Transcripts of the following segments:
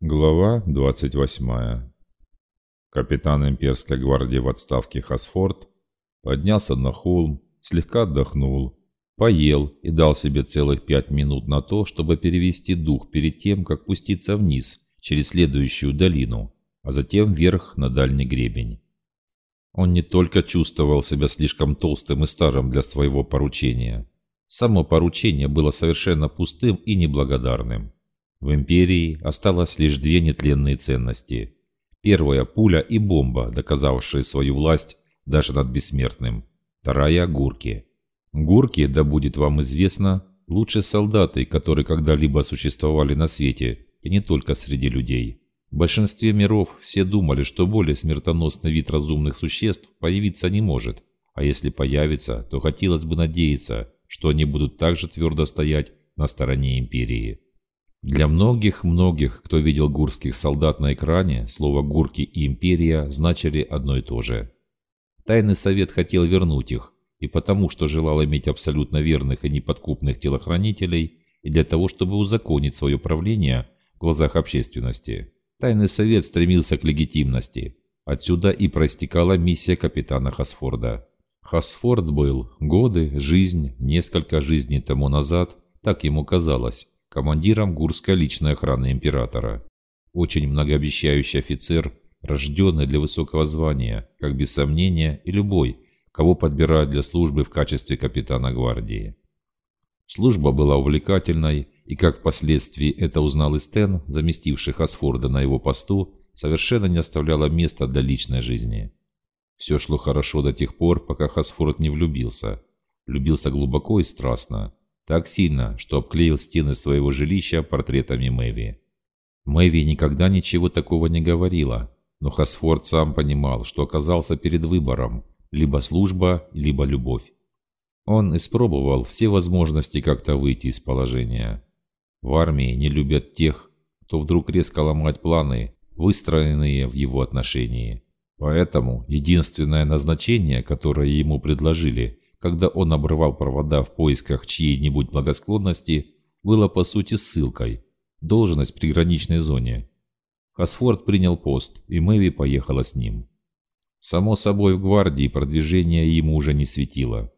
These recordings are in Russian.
Глава 28. Капитан имперской гвардии в отставке Хасфорд поднялся на холм, слегка отдохнул, поел и дал себе целых пять минут на то, чтобы перевести дух перед тем, как пуститься вниз через следующую долину, а затем вверх на дальний гребень. Он не только чувствовал себя слишком толстым и старым для своего поручения. Само поручение было совершенно пустым и неблагодарным. В империи осталось лишь две нетленные ценности. Первая – пуля и бомба, доказавшие свою власть даже над бессмертным. Вторая – гурки. Гурки, да будет вам известно, лучшие солдаты, которые когда-либо существовали на свете, и не только среди людей. В большинстве миров все думали, что более смертоносный вид разумных существ появиться не может, а если появится, то хотелось бы надеяться, что они будут также твердо стоять на стороне империи. Для многих-многих, кто видел гурских солдат на экране, слово «гурки» и «империя» значили одно и то же. Тайный совет хотел вернуть их, и потому, что желал иметь абсолютно верных и неподкупных телохранителей, и для того, чтобы узаконить свое правление в глазах общественности. Тайный совет стремился к легитимности. Отсюда и проистекала миссия капитана Хасфорда. Хасфорд был годы, жизнь, несколько жизней тому назад, так ему казалось, командиром Гурской личной охраны императора. Очень многообещающий офицер, рожденный для высокого звания, как без сомнения и любой, кого подбирают для службы в качестве капитана гвардии. Служба была увлекательной, и как впоследствии это узнал и Стэн, заместивший Хасфорда на его посту, совершенно не оставляла места для личной жизни. Все шло хорошо до тех пор, пока Хасфорд не влюбился. Влюбился глубоко и страстно. Так сильно, что обклеил стены своего жилища портретами Мэви. Мэви никогда ничего такого не говорила, но Хасфорд сам понимал, что оказался перед выбором – либо служба, либо любовь. Он испробовал все возможности как-то выйти из положения. В армии не любят тех, кто вдруг резко ломает планы, выстроенные в его отношении. Поэтому единственное назначение, которое ему предложили, когда он обрывал провода в поисках чьей-нибудь благосклонности, было по сути ссылкой. Должность в приграничной зоне. Хасфорд принял пост, и Мэви поехала с ним. Само собой, в гвардии продвижение ему уже не светило.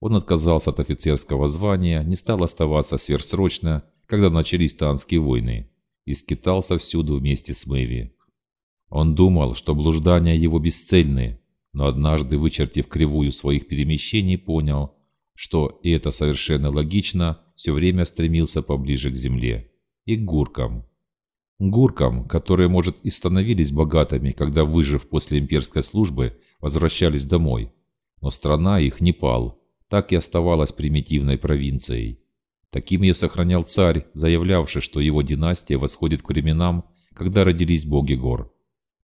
Он отказался от офицерского звания, не стал оставаться сверхсрочно, когда начались танские войны, и скитался всюду вместе с Мэви. Он думал, что блуждания его бесцельны, но однажды, вычертив кривую своих перемещений, понял, что, и это совершенно логично, все время стремился поближе к земле и к гуркам. Гуркам, которые, может, и становились богатыми, когда, выжив после имперской службы, возвращались домой. Но страна их не пал, так и оставалась примитивной провинцией. Таким ее сохранял царь, заявлявший, что его династия восходит к временам, когда родились боги гор.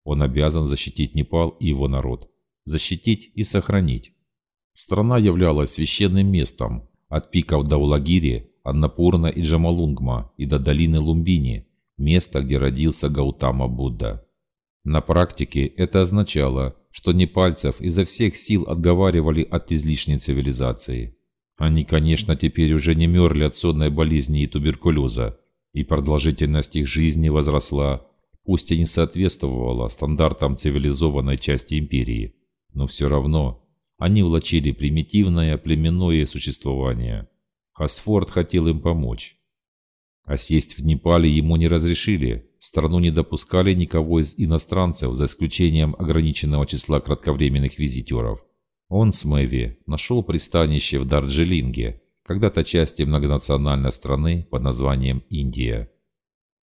Он обязан защитить Непал и его народ защитить и сохранить. Страна являлась священным местом от пиков до Улагири, Аннапурна и Джамалунгма и до долины Лумбини, место, где родился Гаутама Будда. На практике это означало, что непальцев изо всех сил отговаривали от излишней цивилизации. Они, конечно, теперь уже не мерли от сонной болезни и туберкулеза, и продолжительность их жизни возросла, пусть и не соответствовала стандартам цивилизованной части империи но все равно они влачили примитивное племенное существование. Хасфорд хотел им помочь. А сесть в Непале ему не разрешили, в страну не допускали никого из иностранцев, за исключением ограниченного числа кратковременных визитеров. Он с Мэви нашел пристанище в Дарджилинге, когда-то части многонациональной страны под названием Индия.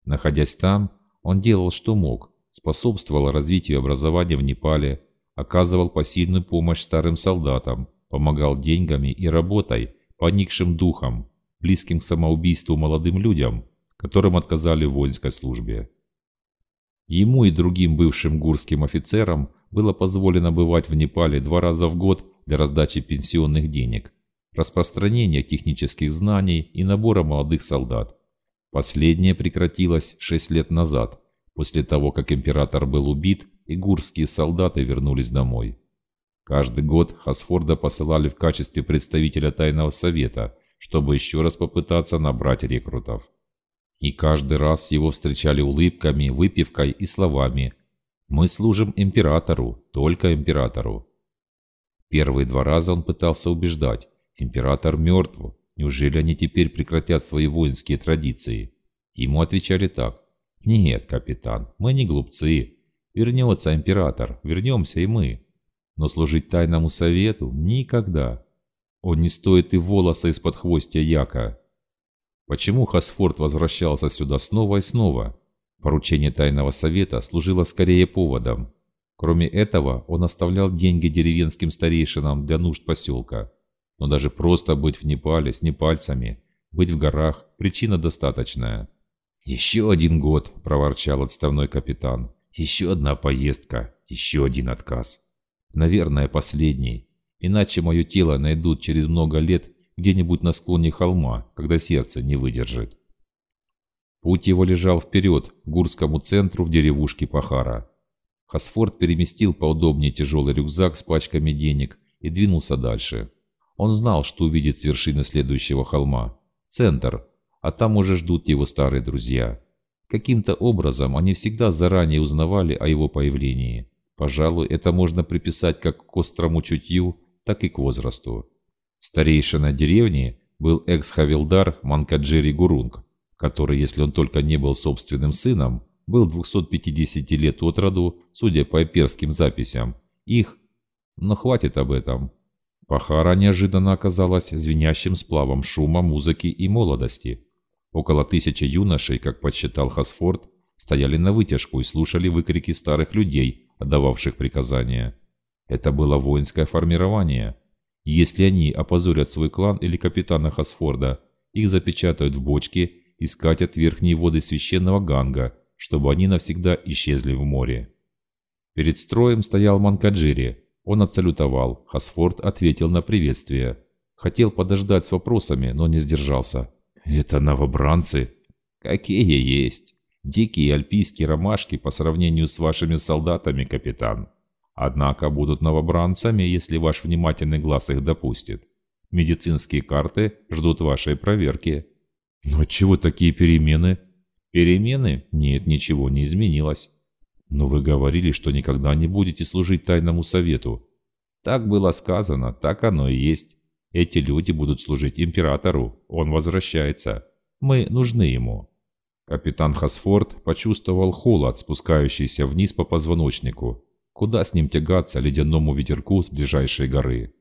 Находясь там, он делал что мог, способствовал развитию образования в Непале, оказывал посильную помощь старым солдатам, помогал деньгами и работой, поникшим духом, близким к самоубийству молодым людям, которым отказали в воинской службе. Ему и другим бывшим гурским офицерам было позволено бывать в Непале два раза в год для раздачи пенсионных денег, распространения технических знаний и набора молодых солдат. Последнее прекратилось шесть лет назад, после того, как император был убит и гурские солдаты вернулись домой. Каждый год Хасфорда посылали в качестве представителя Тайного Совета, чтобы еще раз попытаться набрать рекрутов. И каждый раз его встречали улыбками, выпивкой и словами «Мы служим императору, только императору». Первые два раза он пытался убеждать «Император мертв, неужели они теперь прекратят свои воинские традиции?» Ему отвечали так «Нет, капитан, мы не глупцы. Вернется император, вернемся и мы но служить тайному совету никогда. Он не стоит и волоса из-под хвостя яка. Почему Хасфорд возвращался сюда снова и снова? Поручение тайного совета служило скорее поводом. Кроме этого, он оставлял деньги деревенским старейшинам для нужд поселка. Но даже просто быть в Непале с непальцами, быть в горах – причина достаточная. «Еще один год», – проворчал отставной капитан. «Еще одна поездка, еще один отказ». Наверное, последний. Иначе мое тело найдут через много лет где-нибудь на склоне холма, когда сердце не выдержит. Путь его лежал вперед, к Гурскому центру в деревушке Пахара. Хасфорд переместил поудобнее тяжелый рюкзак с пачками денег и двинулся дальше. Он знал, что увидит с вершины следующего холма. Центр, а там уже ждут его старые друзья. Каким-то образом они всегда заранее узнавали о его появлении. Пожалуй, это можно приписать как к острому чутью, так и к возрасту. Старейшина деревни был экс-хавилдар Манкаджири Гурунг, который, если он только не был собственным сыном, был 250 лет от роду, судя по перским записям. Их... Но хватит об этом. Пахара неожиданно оказалась звенящим сплавом шума, музыки и молодости. Около тысячи юношей, как подсчитал Хасфорд, стояли на вытяжку и слушали выкрики старых людей, отдававших приказания. Это было воинское формирование. Если они опозорят свой клан или капитана Хасфорда, их запечатают в бочке и скатят в верхние воды священного Ганга, чтобы они навсегда исчезли в море. Перед строем стоял Манкаджири. Он отсалютовал, Хасфорд ответил на приветствие. Хотел подождать с вопросами, но не сдержался. «Это новобранцы?» «Какие есть?» Дикие альпийские ромашки по сравнению с вашими солдатами, капитан. Однако будут новобранцами, если ваш внимательный глаз их допустит. Медицинские карты ждут вашей проверки. Но чего такие перемены? Перемены? Нет, ничего не изменилось. Но вы говорили, что никогда не будете служить тайному совету. Так было сказано, так оно и есть. Эти люди будут служить императору. Он возвращается. Мы нужны ему. Капитан Хасфорд почувствовал холод, спускающийся вниз по позвоночнику. Куда с ним тягаться ледяному ветерку с ближайшей горы?